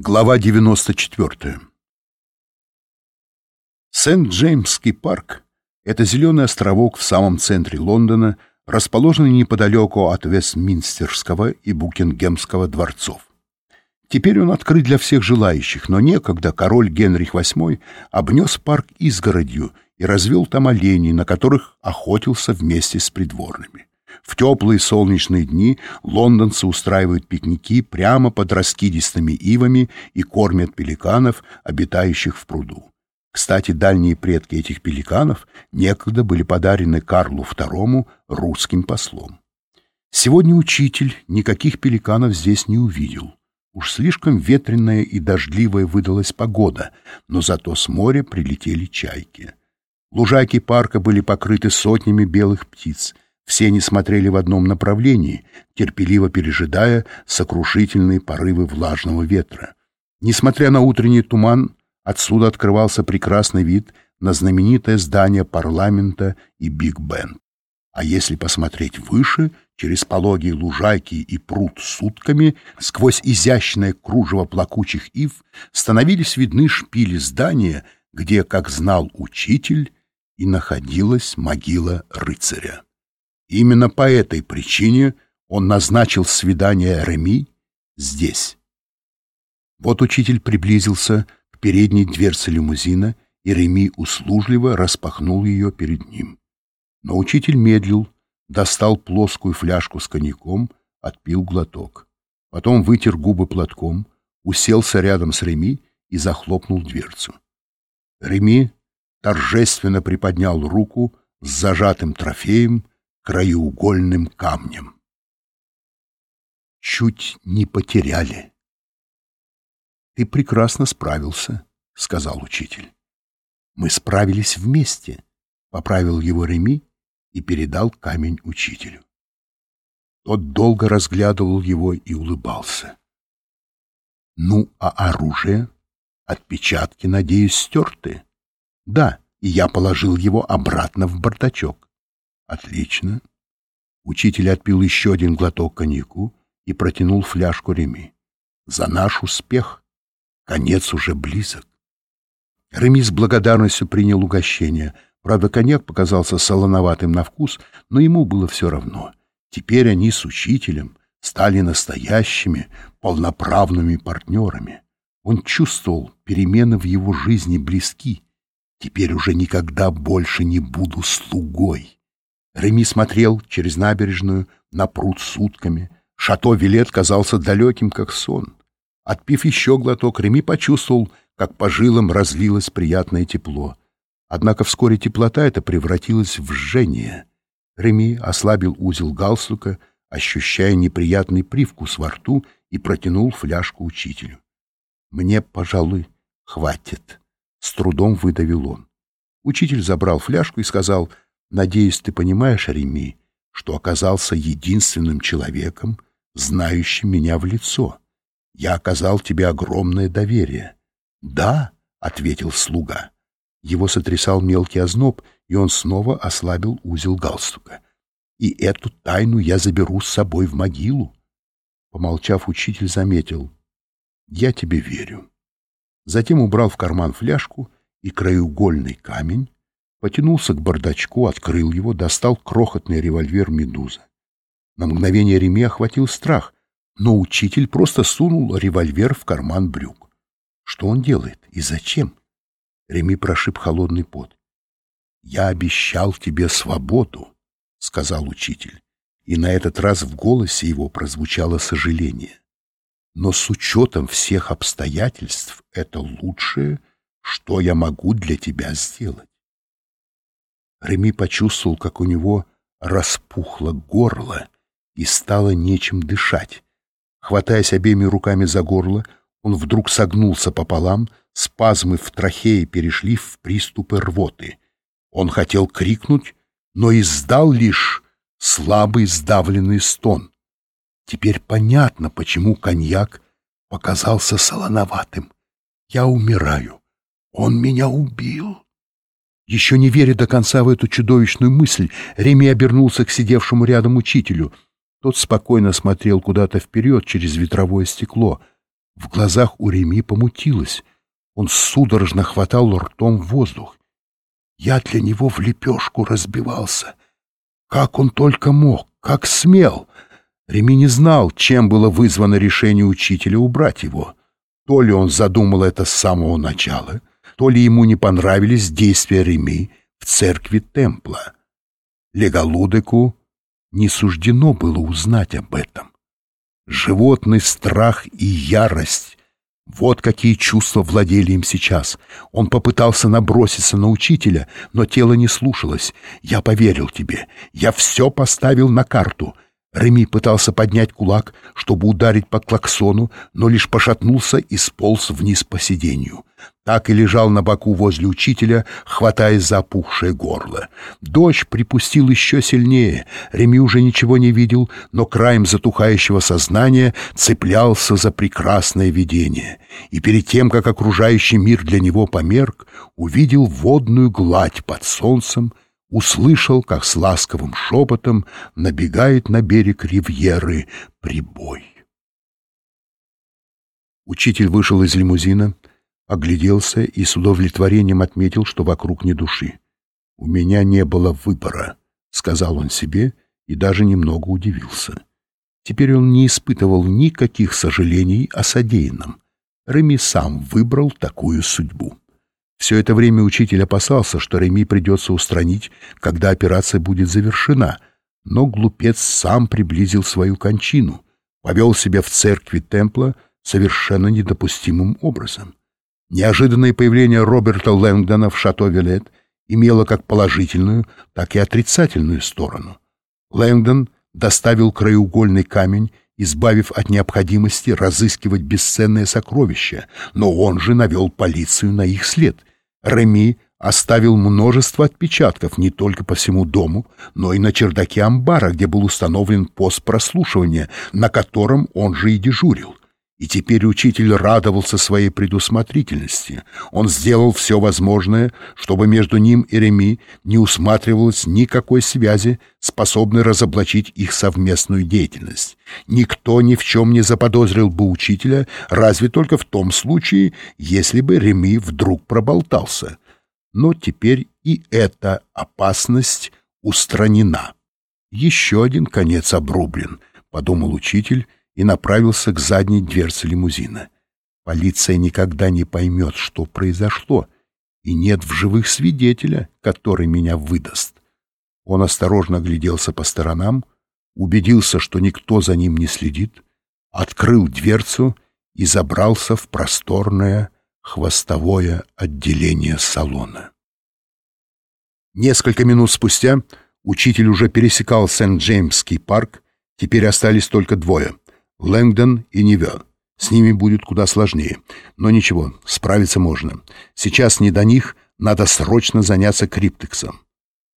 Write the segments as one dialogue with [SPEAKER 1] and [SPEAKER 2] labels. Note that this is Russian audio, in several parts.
[SPEAKER 1] Глава 94. Сент-Джеймский парк — это зеленый островок в самом центре Лондона, расположенный неподалеку от Вестминстерского и Букингемского дворцов. Теперь он открыт для всех желающих, но некогда король Генрих VIII обнес парк изгородью и развел там оленей, на которых охотился вместе с придворными. В теплые солнечные дни лондонцы устраивают пикники прямо под раскидистыми ивами и кормят пеликанов, обитающих в пруду. Кстати, дальние предки этих пеликанов некогда были подарены Карлу II русским послом. Сегодня учитель никаких пеликанов здесь не увидел. Уж слишком ветреная и дождливая выдалась погода, но зато с моря прилетели чайки. Лужайки парка были покрыты сотнями белых птиц — все они смотрели в одном направлении, терпеливо пережидая сокрушительные порывы влажного ветра. Несмотря на утренний туман, отсюда открывался прекрасный вид на знаменитое здание парламента и Биг Бен. А если посмотреть выше, через пологие лужайки и пруд с утками, сквозь изящное кружево плакучих ив, становились видны шпили здания, где, как знал учитель, и находилась могила рыцаря. Именно по этой причине он назначил свидание Реми здесь. Вот учитель приблизился к передней дверце лимузина, и Реми услужливо распахнул ее перед ним. Но учитель медлил, достал плоскую фляжку с коньяком, отпил глоток. Потом вытер губы платком, уселся рядом с Реми и захлопнул дверцу. Реми торжественно приподнял руку с зажатым трофеем краеугольным камнем. Чуть не потеряли. Ты прекрасно справился, — сказал учитель. Мы справились вместе, — поправил его Реми и передал камень учителю. Тот долго разглядывал его и улыбался. Ну, а оружие? Отпечатки, надеюсь, стерты? Да, и я положил его обратно в бардачок. Отлично. Учитель отпил еще один глоток коньяку и протянул фляжку Реми. За наш успех. Конец уже близок. Реми с благодарностью принял угощение. Правда, коньяк показался солоноватым на вкус, но ему было все равно. Теперь они с учителем стали настоящими, полноправными партнерами. Он чувствовал, перемены в его жизни близки. Теперь уже никогда больше не буду слугой. Реми смотрел через набережную на пруд с утками. Шато Вилет казался далеким, как сон. Отпив еще глоток, Реми почувствовал, как по жилам разлилось приятное тепло. Однако вскоре теплота эта превратилась в жжение. Реми ослабил узел галстука, ощущая неприятный привкус во рту, и протянул фляжку учителю. «Мне, пожалуй, хватит», — с трудом выдавил он. Учитель забрал фляжку и сказал — Надеюсь, ты понимаешь, Реми, что оказался единственным человеком, знающим меня в лицо. Я оказал тебе огромное доверие. — Да, — ответил слуга. Его сотрясал мелкий озноб, и он снова ослабил узел галстука. И эту тайну я заберу с собой в могилу. Помолчав, учитель заметил. — Я тебе верю. Затем убрал в карман фляжку и краеугольный камень, потянулся к бардачку, открыл его, достал крохотный револьвер «Медуза». На мгновение Реми охватил страх, но учитель просто сунул револьвер в карман брюк. Что он делает и зачем? Реми прошиб холодный пот. «Я обещал тебе свободу», — сказал учитель, и на этот раз в голосе его прозвучало сожаление. «Но с учетом всех обстоятельств это лучшее, что я могу для тебя сделать. Реми почувствовал, как у него распухло горло и стало нечем дышать. Хватаясь обеими руками за горло, он вдруг согнулся пополам, спазмы в трахее перешли в приступы рвоты. Он хотел крикнуть, но издал лишь слабый сдавленный стон. Теперь понятно, почему коньяк показался солоноватым. Я умираю. Он меня убил. Еще не веря до конца в эту чудовищную мысль, Реми обернулся к сидевшему рядом учителю. Тот спокойно смотрел куда-то вперед через ветровое стекло. В глазах у Реми помутилось. Он судорожно хватал ртом воздух. Я для него в лепешку разбивался. Как он только мог, как смел. Реми не знал, чем было вызвано решение учителя убрать его. То ли он задумал это с самого начала, то ли ему не понравились действия Реми в церкви Темпла. Леголудеку не суждено было узнать об этом. Животный страх и ярость — вот какие чувства владели им сейчас. Он попытался наброситься на учителя, но тело не слушалось. «Я поверил тебе. Я все поставил на карту. Реми пытался поднять кулак, чтобы ударить по клаксону, но лишь пошатнулся и сполз вниз по сиденью. Так и лежал на боку возле учителя, хватаясь за опухшее горло. Дождь припустил еще сильнее. Реми уже ничего не видел, но краем затухающего сознания цеплялся за прекрасное видение. И перед тем, как окружающий мир для него померк, увидел водную гладь под солнцем, услышал, как с ласковым шепотом набегает на берег ривьеры прибой. Учитель вышел из лимузина, огляделся и с удовлетворением отметил, что вокруг ни души. «У меня не было выбора», — сказал он себе и даже немного удивился. Теперь он не испытывал никаких сожалений о содеянном. Реми сам выбрал такую судьбу. Все это время учитель опасался, что Реми придется устранить, когда операция будет завершена, но глупец сам приблизил свою кончину, повел себя в церкви Темпла совершенно недопустимым образом. Неожиданное появление Роберта Лэнгдона в шато Вилет имело как положительную, так и отрицательную сторону. Лэнгдон доставил краеугольный камень избавив от необходимости разыскивать бесценное сокровище, но он же навел полицию на их след. Реми оставил множество отпечатков не только по всему дому, но и на чердаке амбара, где был установлен пост прослушивания, на котором он же и дежурил. И теперь учитель радовался своей предусмотрительности. Он сделал все возможное, чтобы между ним и Реми не усматривалось никакой связи, способной разоблачить их совместную деятельность. Никто ни в чем не заподозрил бы учителя, разве только в том случае, если бы Реми вдруг проболтался. Но теперь и эта опасность устранена. «Еще один конец обрублен», — подумал учитель, и направился к задней дверце лимузина. Полиция никогда не поймет, что произошло, и нет в живых свидетеля, который меня выдаст. Он осторожно огляделся по сторонам, убедился, что никто за ним не следит, открыл дверцу и забрался в просторное хвостовое отделение салона. Несколько минут спустя учитель уже пересекал Сент-Джеймский парк, теперь остались только двое — Лэнгдон и Нивер. С ними будет куда сложнее. Но ничего, справиться можно. Сейчас не до них, надо срочно заняться криптексом.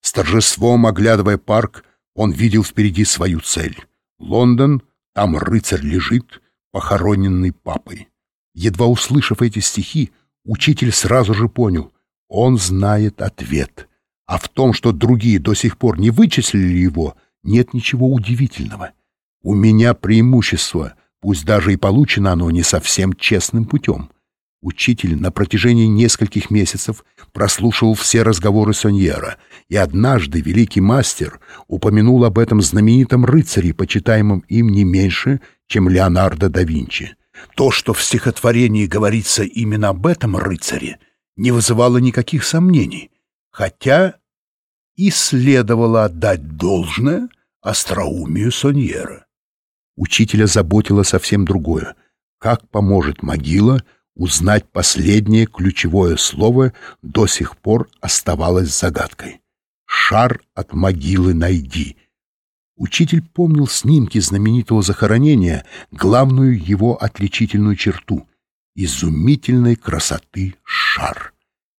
[SPEAKER 1] С торжеством, оглядывая парк, он видел впереди свою цель. Лондон, там рыцарь лежит, похороненный папой. Едва услышав эти стихи, учитель сразу же понял — он знает ответ. А в том, что другие до сих пор не вычислили его, нет ничего удивительного — у меня преимущество, пусть даже и получено оно не совсем честным путем. Учитель на протяжении нескольких месяцев прослушал все разговоры Соньера, и однажды великий мастер упомянул об этом знаменитом рыцаре, почитаемом им не меньше, чем Леонардо да Винчи. То, что в стихотворении говорится именно об этом рыцаре, не вызывало никаких сомнений, хотя и следовало отдать должное остроумию Соньера. Учителя заботило совсем другое. Как поможет могила узнать последнее ключевое слово до сих пор оставалось загадкой. «Шар от могилы найди». Учитель помнил снимки знаменитого захоронения, главную его отличительную черту — изумительной красоты шар.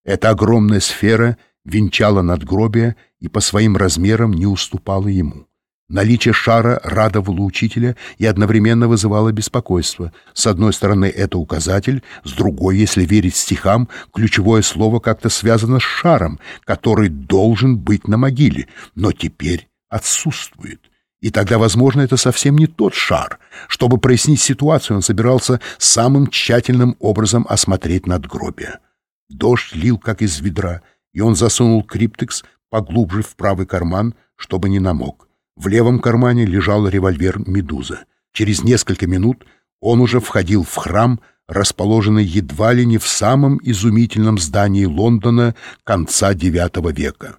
[SPEAKER 1] Эта огромная сфера венчала надгробие и по своим размерам не уступала ему. Наличие шара радовало учителя и одновременно вызывало беспокойство. С одной стороны, это указатель, с другой, если верить стихам, ключевое слово как-то связано с шаром, который должен быть на могиле, но теперь отсутствует. И тогда, возможно, это совсем не тот шар. Чтобы прояснить ситуацию, он собирался самым тщательным образом осмотреть надгробие. Дождь лил, как из ведра, и он засунул криптекс поглубже в правый карман, чтобы не намок. В левом кармане лежал револьвер «Медуза». Через несколько минут он уже входил в храм, расположенный едва ли не в самом изумительном здании Лондона конца IX века.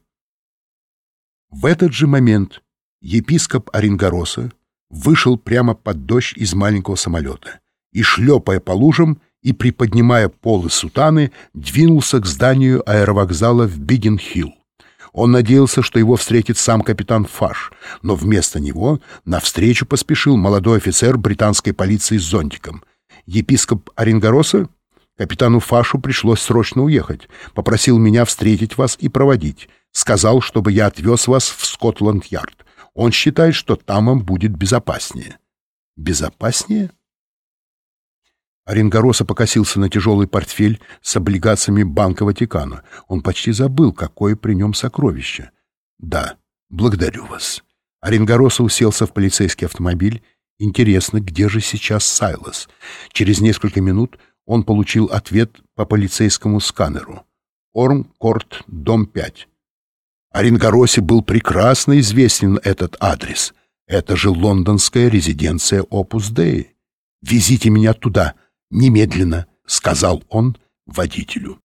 [SPEAKER 1] В этот же момент епископ Оренгороса вышел прямо под дождь из маленького самолета и, шлепая по лужам и приподнимая полы сутаны, двинулся к зданию аэровокзала в Бидин-Хилл. Он надеялся, что его встретит сам капитан Фаш, но вместо него навстречу поспешил молодой офицер британской полиции с зонтиком. Епископ Оренгороса? Капитану Фашу пришлось срочно уехать. Попросил меня встретить вас и проводить. Сказал, чтобы я отвез вас в Скотланд-Ярд. Он считает, что там вам будет безопаснее. Безопаснее? Оренгороса покосился на тяжелый портфель с облигациями Банка Ватикана. Он почти забыл, какое при нем сокровище. «Да, благодарю вас». Оренгороса уселся в полицейский автомобиль. Интересно, где же сейчас Сайлос? Через несколько минут он получил ответ по полицейскому сканеру. Орм, Корт, дом 5. Оренгоросе был прекрасно известен этот адрес. Это же лондонская резиденция Опус Деи. «Везите меня туда», «Немедленно», — сказал он водителю.